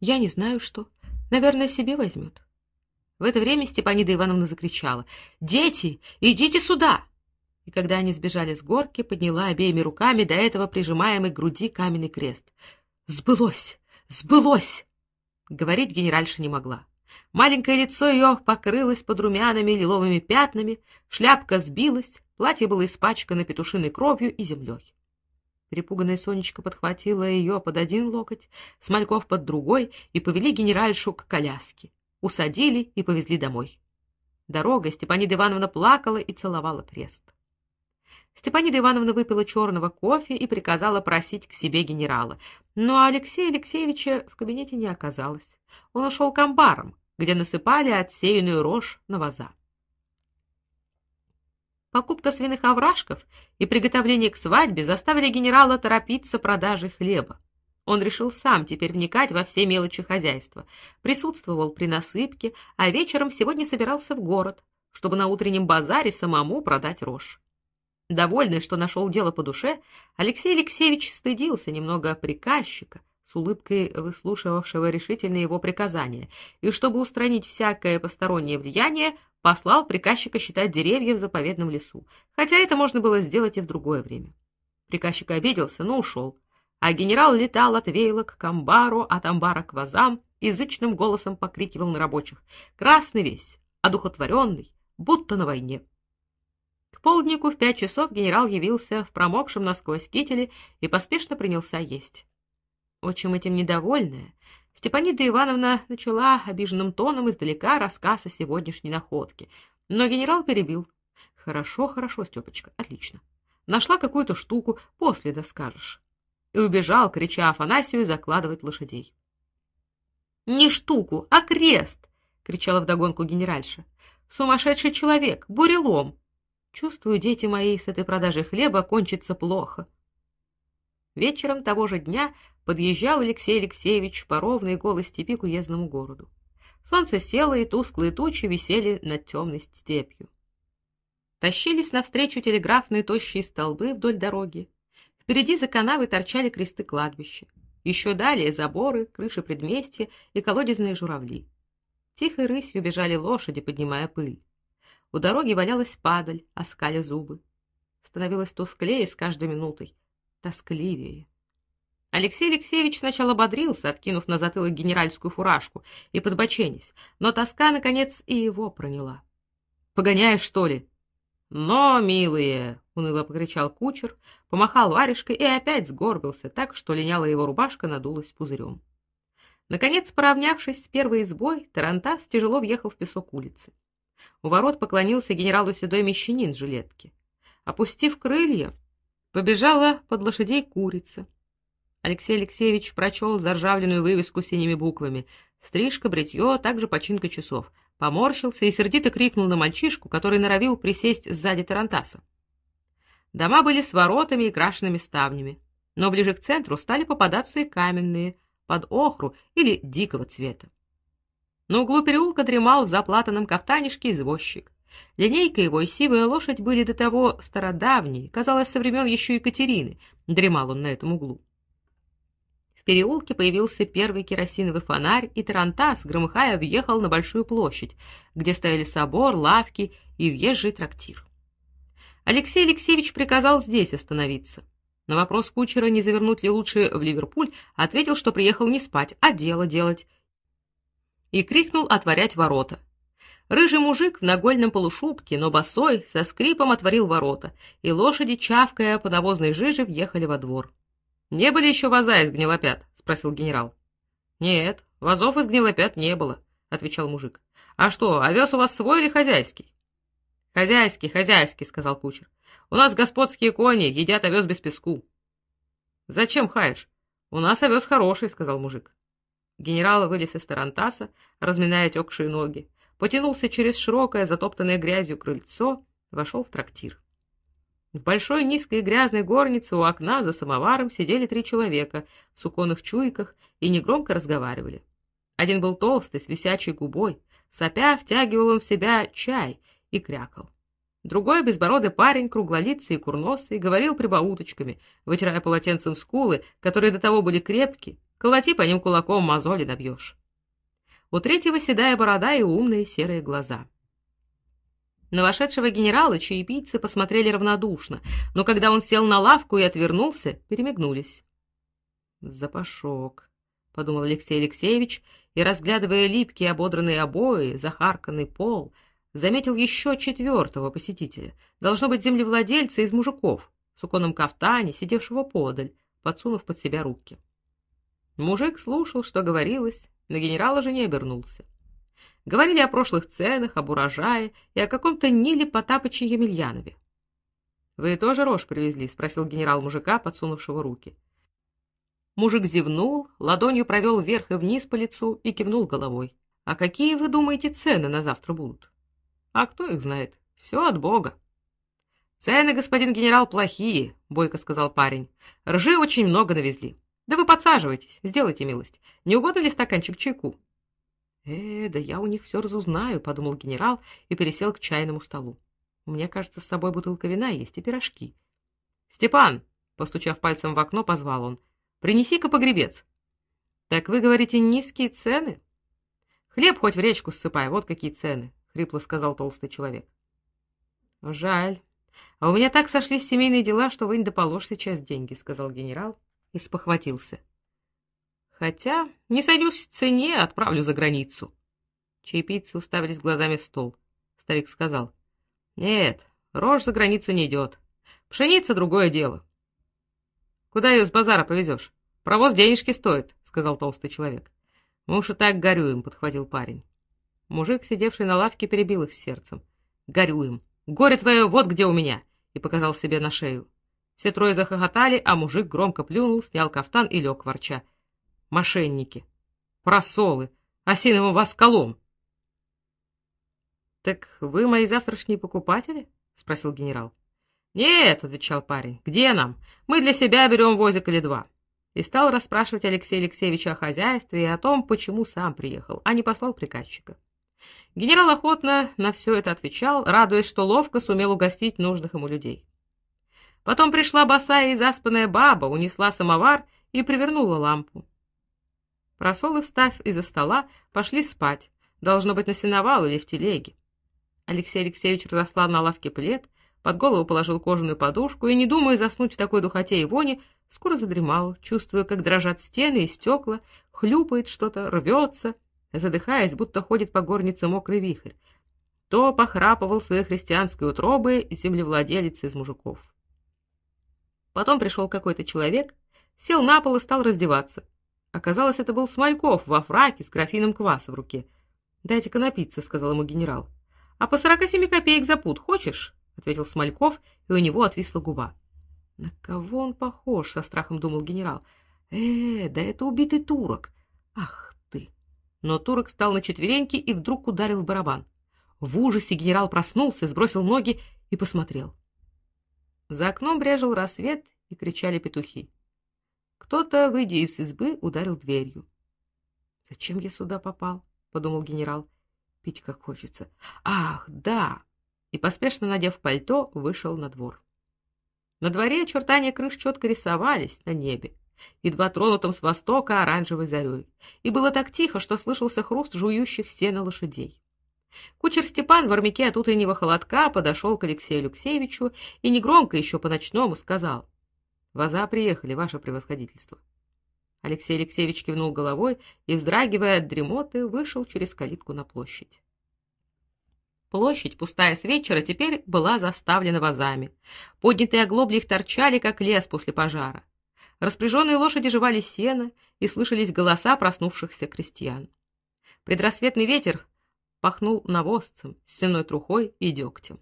Я не знаю, что. Наверное, себе возьмет. В это время Степанида Ивановна закричала: "Дети, идите сюда!" И когда они сбежали с горки, подняла обеими руками до этого прижимаемый к груди каменный крест. Сбылось, сбылось. Говорить генеральша не могла. Маленькое лицо ее покрылось подрумянами лиловыми пятнами, шляпка сбилась, платье было испачкано петушиной кровью и землей. Перепуганная Сонечка подхватила ее под один локоть, Смольков под другой и повели генеральшу к коляске. Усадили и повезли домой. Дорога Степанида Ивановна плакала и целовала крест. Степанида Ивановна выпила черного кофе и приказала просить к себе генерала. Но Алексея Алексеевича в кабинете не оказалось. Он ушел к амбарам, где насыпали отсеянную рожь на ваза. Покупка свиных овражков и приготовление к свадьбе заставили генерала торопиться продажей хлеба. Он решил сам теперь вникать во все мелочи хозяйства. Присутствовал при насыпке, а вечером сегодня собирался в город, чтобы на утреннем базаре самому продать рожь. Довольный, что нашел дело по душе, Алексей Алексеевич стыдился немного приказчика, с улыбкой выслушивавшего решительные его приказания, и чтобы устранить всякое постороннее влияние, послал приказчика считать деревья в заповедном лесу, хотя это можно было сделать и в другое время. Приказчик обиделся, но ушел, а генерал летал от веялок к амбару, от амбара к вазам, язычным голосом покрикивал на рабочих: "Красный весь, одухотворенный, будто на войне". К полднику в пять часов генерал явился в промокшем насквозь кителе и поспешно принялся есть. Очень этим недовольная, Степанида Ивановна начала обиженным тоном издалека рассказ о сегодняшней находке, но генерал перебил: "Хорошо, хорошо, Стёпочка, отлично. Нашла какую-то штуку, после доскажешь". И убежал, крича Афанасию закладывать лошадей. "Не штуку, а крест!" кричала вдогонку генеральша. "Сумасшедший человек, бурелом. Чувствую, дети мои, с этой продажей хлеба кончится плохо". Вечером того же дня подъезжал Алексей Алексеевич по ровной голой степи к уездному городу. Солнце село, и тусклые тучи висели над темной степью. Тащились навстречу телеграфные тощие столбы вдоль дороги. Впереди за канавой торчали кресты кладбища. Еще далее заборы, крыши предместья и колодезные журавли. Тихой рысью бежали лошади, поднимая пыль. У дороги валялась падаль, оскаля зубы. Становилось тусклее с каждой минутой, тоскливее. Алексей Алексеевич сначала бодрился, откинув на затылок генеральскую фуражку и подбоченясь, но тоска наконец и его проняла. Погоняешь, что ли? Но, милые, уныло покричал кучер, помахал варежкой и опять сгорбился, так что линяла его рубашка надулась пузырем. Наконец, поравнявшись с первой избой, Тарантас тяжело въехал в песок улицы. У ворот поклонился генералу седой мещанин в жилетке. Опустив крылья, побежала под лошадей курица. Алексей Алексеевич прочел заржавленную вывеску синими буквами. Стрижка, бритье, также починка часов. Поморщился и сердито крикнул на мальчишку, который норовил присесть сзади тарантаса. Дома были с воротами и крашенными ставнями, но ближе к центру стали попадаться и каменные, под охру или дикого цвета. На углу переулка дремал в заплатанном кафтанишке извозчик. Линейка его и сивая лошадь были до того стародавние, казалось, со времен еще Екатерины. Дремал он на этом углу. В переулке появился первый керосиновый фонарь, и тарантас, громыхая, въехал на большую площадь, где стояли собор, лавки и въезжий трактир. Алексей Алексеевич приказал здесь остановиться. На вопрос кучера, не завернуть ли лучше в Ливерпуль, ответил, что приехал не спать, а дело делать. И крикнул отворять ворота. Рыжий мужик в нагольном полушубке, но босой, со скрипом отворил ворота, и лошади, чавкая по навозной жиже, въехали во двор. Не были еще ваза из гнилопят, спросил генерал. Нет, вазов из гнилопят не было, отвечал мужик. А что, овес у вас свой или хозяйский? Хозяйский, хозяйский, сказал кучер. У нас господские кони едят овес без песку. Зачем хаешь? У нас овес хороший, сказал мужик. Генерал вылез из тарантаса, разминая тёкшие ноги, потянулся через широкое, затоптанное грязью крыльцо, вошел в трактир. В большой низкой грязной горнице у окна за самоваром сидели три человека в суконных чуйках и негромко разговаривали. Один был толстый, с висячей губой, сопя втягивал он в себя чай и крякал. Другой безбородый парень, круглолицый и курносый, говорил прибауточками, вытирая полотенцем скулы, которые до того были крепкие, Колоти по ним кулаком, мозоли добьешь. У третьего седая борода и умные серые глаза. На вошедшего генерала чаепийцы посмотрели равнодушно, но когда он сел на лавку и отвернулся, перемигнулись. Запашок, подумал Алексей Алексеевич, и разглядывая липкие ободранные обои, захарканный пол, заметил еще четвертого посетителя. Должно быть землевладельца из мужиков, в суконном кафтане, сидевшего подаль, подсунув под себя руки. Мужик слушал, что говорилось, на генерала же не обернулся. Говорили о прошлых ценах, об урожае и о каком-то Ниле Потапыче Емельянове. Вы тоже рожь привезли, спросил генерал мужика, подсунувшего руки. Мужик зевнул, ладонью провел вверх и вниз по лицу и кивнул головой. А какие вы думаете цены на завтра будут? А кто их знает? Все от Бога. Цены, господин генерал, плохие, бойко сказал парень. Ржи очень много навезли. Да вы подсаживайтесь, сделайте милость. Не угодно ли стаканчик чайку? Э, да я у них все разузнаю, подумал генерал и пересел к чайному столу. У меня, кажется, с собой бутылка вина есть и пирожки. Степан, постучав пальцем в окно, позвал он. Принеси-ка погребец. Так вы говорите низкие цены? Хлеб хоть в речку ссыпай, вот какие цены, хрипло сказал толстый человек. Жаль. А у меня так сошлись семейные дела, что вы не доположь сейчас деньги, сказал генерал и спохватился. Хотя не сойдусь в цене, отправлю за границу. Чаепийцы уставились глазами в стол. Старик сказал: "Нет, рожь за границу не идет. Пшеница другое дело. Куда ее с базара повезешь? Провоз денежки стоит", сказал толстый человек. "Мы уж и так горюем", подхватил парень. Мужик, сидевший на лавке, перебил их сердцем. "Горюем. Горе твое вот где у меня", и показал себе на шею. Все трое захохотали, а мужик громко плюнул, снял кафтан и лег ворча: "Мошенники, просолы, осиновым восколом". Так вы мои завтрашние покупатели? спросил генерал. Нет, отвечал парень. Где нам? Мы для себя берем возик или два. И стал расспрашивать Алексея Алексеевича о хозяйстве и о том, почему сам приехал, а не послал приказчика. Генерал охотно на все это отвечал, радуясь, что ловко сумел угостить нужных ему людей. Потом пришла босая и заспанная баба, унесла самовар и привернула лампу. Просолы, встав из-за стола, пошли спать, должно быть, на сеновал или в телеге. Алексей Алексеевич разослал на лавке плед, под голову положил кожаную подушку и, не думая заснуть в такой духоте и вони, скоро задремал, чувствуя, как дрожат стены и стекла, хлюпает что-то, рвется, задыхаясь, будто ходит по горнице мокрый вихрь. То похрапывал своей христианской утробой землевладелец из мужиков. Потом пришел какой-то человек, сел на пол и стал раздеваться. Оказалось, это был Смольков во фраке с графином кваса в руке. "Дайте-ка напиться", сказал ему генерал. "А по сорока семи копеек за пуд хочешь?" ответил Смольков, и у него отвисла губа. На кого он похож, со страхом думал генерал. Э, да это убитый турок. Ах ты. Но турок встал на четвереньки и вдруг ударил в барабан. В ужасе генерал проснулся, сбросил ноги и посмотрел. За окном брежил рассвет и кричали петухи. Кто-то, выйдя из избы, ударил дверью. Зачем я сюда попал? подумал генерал. Пить как хочется. Ах, да. И поспешно надев пальто, вышел на двор. На дворе очертания крыш четко рисовались на небе, едва тронутом с востока оранжевой зарей. И было так тихо, что слышался хруст жующих сена лошадей. Кучер Степан в армяке от утреннего холодка подошел к Алексею Алексеевичу и негромко еще по-ночному сказал: "Воза приехали, ваше превосходительство". Алексей Алексеевич кивнул головой и, вздрагивая от дремоты, вышел через калитку на площадь. Площадь, пустая с вечера, теперь была заставлена возами. Поднятые оглобли их торчали, как лес после пожара. Распряженные лошади жевали сено, и слышались голоса проснувшихся крестьян. Предрассветный ветер пахнул навозцем, сеной трухой и дегтем.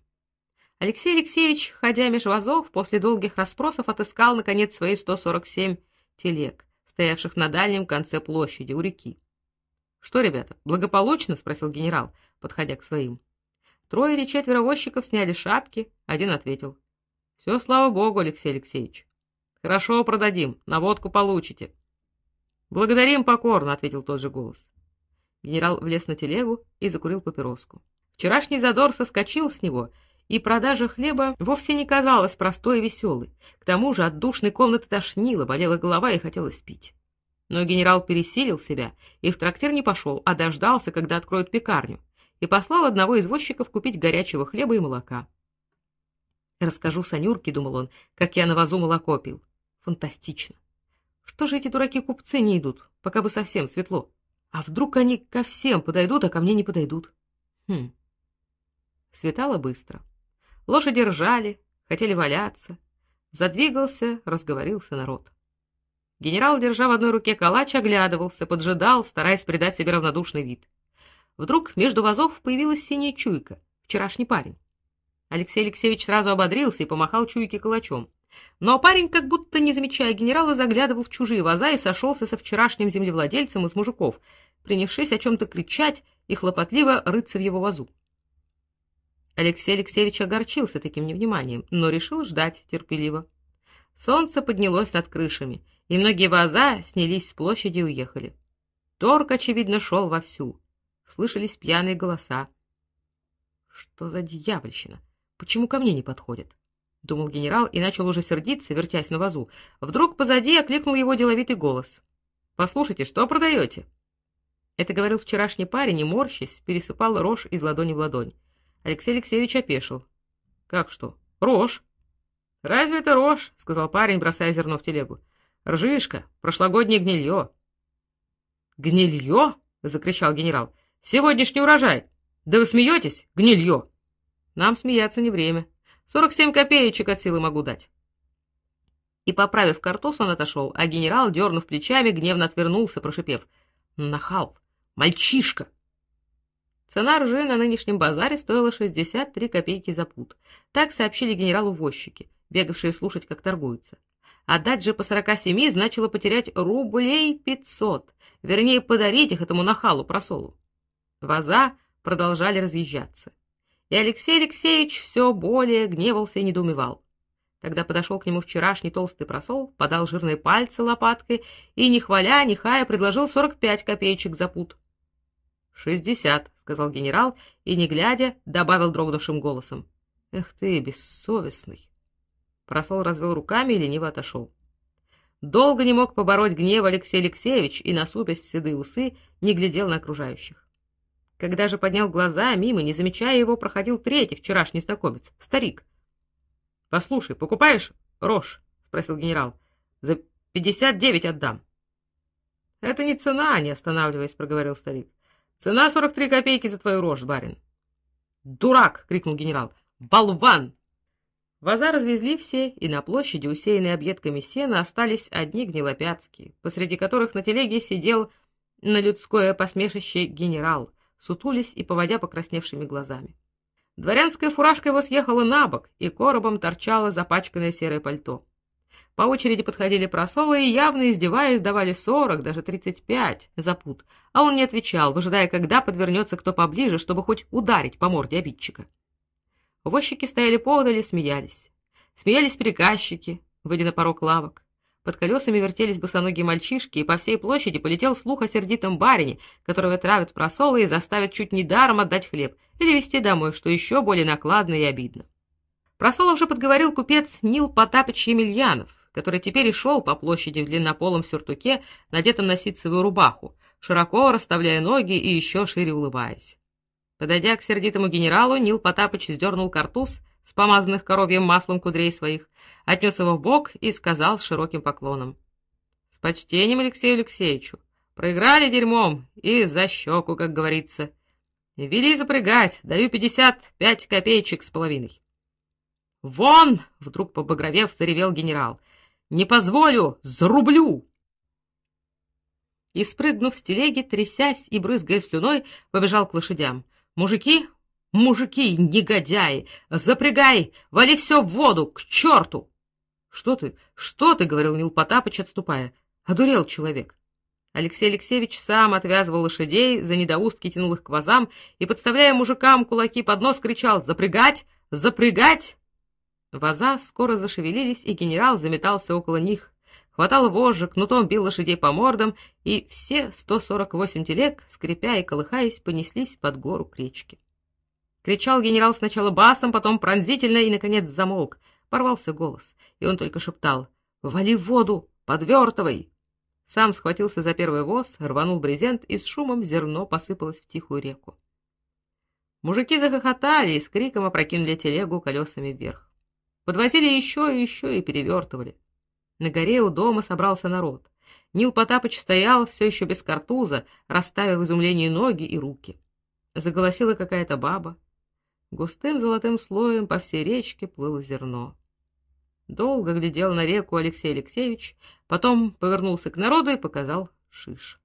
Алексей Алексеевич, ходя меж вазов, после долгих расспросов отыскал наконец свои 147 телег, стоявших на дальнем конце площади у реки. "Что, ребята, благополучно?" спросил генерал, подходя к своим. Трое или четверо возчиков сняли шапки, один ответил: «Все, слава богу, Алексей Алексеевич. Хорошо продадим, на водку получите". "Благодарим покорно", ответил тот же голос. Генерал влез на телегу и закурил папироску. Вчерашний задор соскочил с него, и продажа хлеба вовсе не казалась простой и веселой. К тому же от душной комнаты тошнило, болела голова и хотелось пить. Но генерал пересилил себя и в трактир не пошел, а дождался, когда откроют пекарню, и послал одного из возчиков купить горячего хлеба и молока. Расскажу Санюрке, думал он, как я на вазу молоко пил. Фантастично. Что же эти дураки-купцы не идут, пока бы совсем светло? А вдруг они ко всем подойдут, а ко мне не подойдут? Хм. Светало быстро. Лошади ржали, хотели валяться. Задвигался, разговорился народ. Генерал, держа в одной руке калач, оглядывался, поджидал, стараясь придать себе равнодушный вид. Вдруг между вазов появилась синяя чуйка, вчерашний парень. Алексей Алексеевич сразу ободрился и помахал чуйке калачом. Но парень, как будто не замечая генерала, заглядывал в чужие ваза и сошелся со вчерашним землевладельцем из мужиков, принявшись о чем то кричать и хлопотливо рыться в его вазу. Алексей Алексеевич огорчился таким невниманием, но решил ждать терпеливо. Солнце поднялось над крышами, и многие ваза снялись с площади и уехали. Торг, очевидно, шел вовсю. Слышались пьяные голоса. Что за дьявольщина? Почему ко мне не подходят? Думал генерал и начал уже сердиться, вертясь на вазу. Вдруг позади окликнул его деловитый голос. Послушайте, что продаете?» Это говорил вчерашний парень и морщась пересыпал рожь из ладони в ладонь. Алексей Алексеевич опешил. Как что? Рожь? Разве это рожь? сказал парень, бросая зерно в телегу. Ржишка, прошлогоднее гнилье. Гнилье? закричал генерал. Сегодняшний урожай. Да вы смеетесь? Гнилье. Нам смеяться не время. Сорок семь копеечек от силы могу дать. И поправив картуз, он отошел, а генерал, дернув плечами, гневно отвернулся, прошипев: "Нахал, мальчишка!" Цена ржи на нынешнем базаре стоила 63 копейки за пуд. Так сообщили генералу возчики, бегавшие слушать, как торгуются. Отдать же по 47 значило потерять рублей 500, вернее, подарить их этому нахалу просолу. Ваза продолжали разъезжаться. И Алексей Алексеевич все более гневался и недоумевал. Тогда подошел к нему вчерашний толстый просол, подал жирные пальцы лопаткой и, не хваля, не хая, предложил 45 копеечек за пуд. «Шестьдесят», — сказал генерал и, не глядя, добавил дрогнувшим голосом. «Эх ты, бессовестный!» Просол развел руками и лениво отошел. Долго не мог побороть гнев Алексей Алексеевич и, насупясь в седые усы, не глядел на окружающих. Когда же поднял глаза, мимо, не замечая его, проходил третий вчерашний знакомец, старик. Послушай, покупаешь рожь? спросил генерал. За пятьдесят девять отдам. Это не цена, не останавливаясь, проговорил старик. Цена сорок три копейки за твою рожь, барин. Дурак, крикнул генерал. Болван! Ваза развезли все, и на площади, усеянной объедками сена, остались одни гнилопятские, посреди которых на телеге сидел на людское посмешище генерал, сутулясь и поводя покрасневшими глазами. Дворянская фуражка его съехала на бок, и коробом торчало запачканное серое пальто. По очереди подходили просолы и, явно издеваясь, давали сорок, даже тридцать пять за пуд, а он не отвечал, выжидая, когда подвернется кто поближе, чтобы хоть ударить по морде обидчика. Возчики стояли поодаль и смеялись. Смеялись приказчики, выйдя на порог лавок. Под колесами вертелись босоногие мальчишки, и по всей площади полетел слух о сердитом барине, которого травят просолы и заставят чуть не даром отдать хлеб или везти домой, что еще более накладно и обидно. Просолов же подговорил купец Нил Потапыч Емельянов, который теперь и шел по площади в длиннополом сюртуке, надетом на ситцевую рубаху, широко расставляя ноги и еще шире улыбаясь. Подойдя к сердитому генералу, Нил Потапыч сдернул картуз с помазанных коровьим маслом кудрей своих, отнес его в бок и сказал с широким поклоном: "С почтением Алексею Алексеевичу. Проиграли дерьмом и за щеку, как говорится. Вели запрягать, даю пятьдесят пять копеечек с половиной". "Вон!" вдруг побагровев, заревел генерал. "Не позволю, зарублю!" И спрыгнув с телеги, трясясь и брызгая слюной, побежал к лошадям. Мужики, мужики, негодяи, запрягай, вали все в воду, к черту!» «Что ты, что ты?» — говорил Нил Потапыч, отступая. «Одурел человек». Алексей Алексеевич сам отвязывал лошадей, за недоустки тянул их к вазам и, подставляя мужикам кулаки под нос, кричал «Запрягать! Запрягать!» Ваза скоро зашевелились, и генерал заметался около них хватал вожжи, кнутом бил лошадей по мордам, и все 148 телег, скрипя и колыхаясь, понеслись под гору к речке. Кричал генерал сначала басом, потом пронзительно и наконец замолк. Порвался голос, и он только шептал: "Вали в воду, подвертывай!" Сам схватился за первый воз, рванул брезент, и с шумом зерно посыпалось в тихую реку. Мужики захохотали и с криком опрокинули телегу колесами вверх. Подвозили еще и еще и перевертывали. На горе у дома собрался народ. Нил Потапыч стоял все еще без картуза, расставив в изумлении ноги и руки. Заголосила какая-то баба. Густым золотым слоем по всей речке плыло зерно. Долго глядел на реку Алексей Алексеевич, потом повернулся к народу и показал шиш.